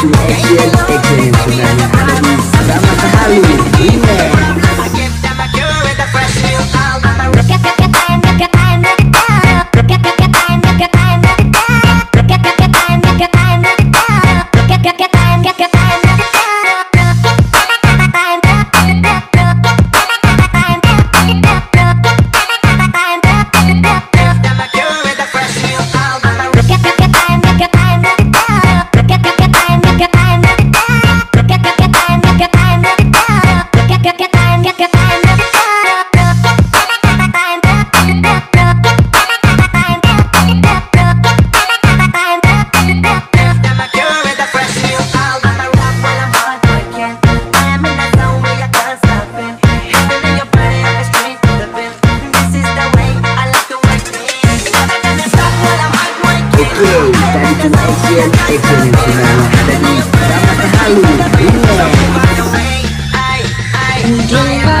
to Asian Wow, dari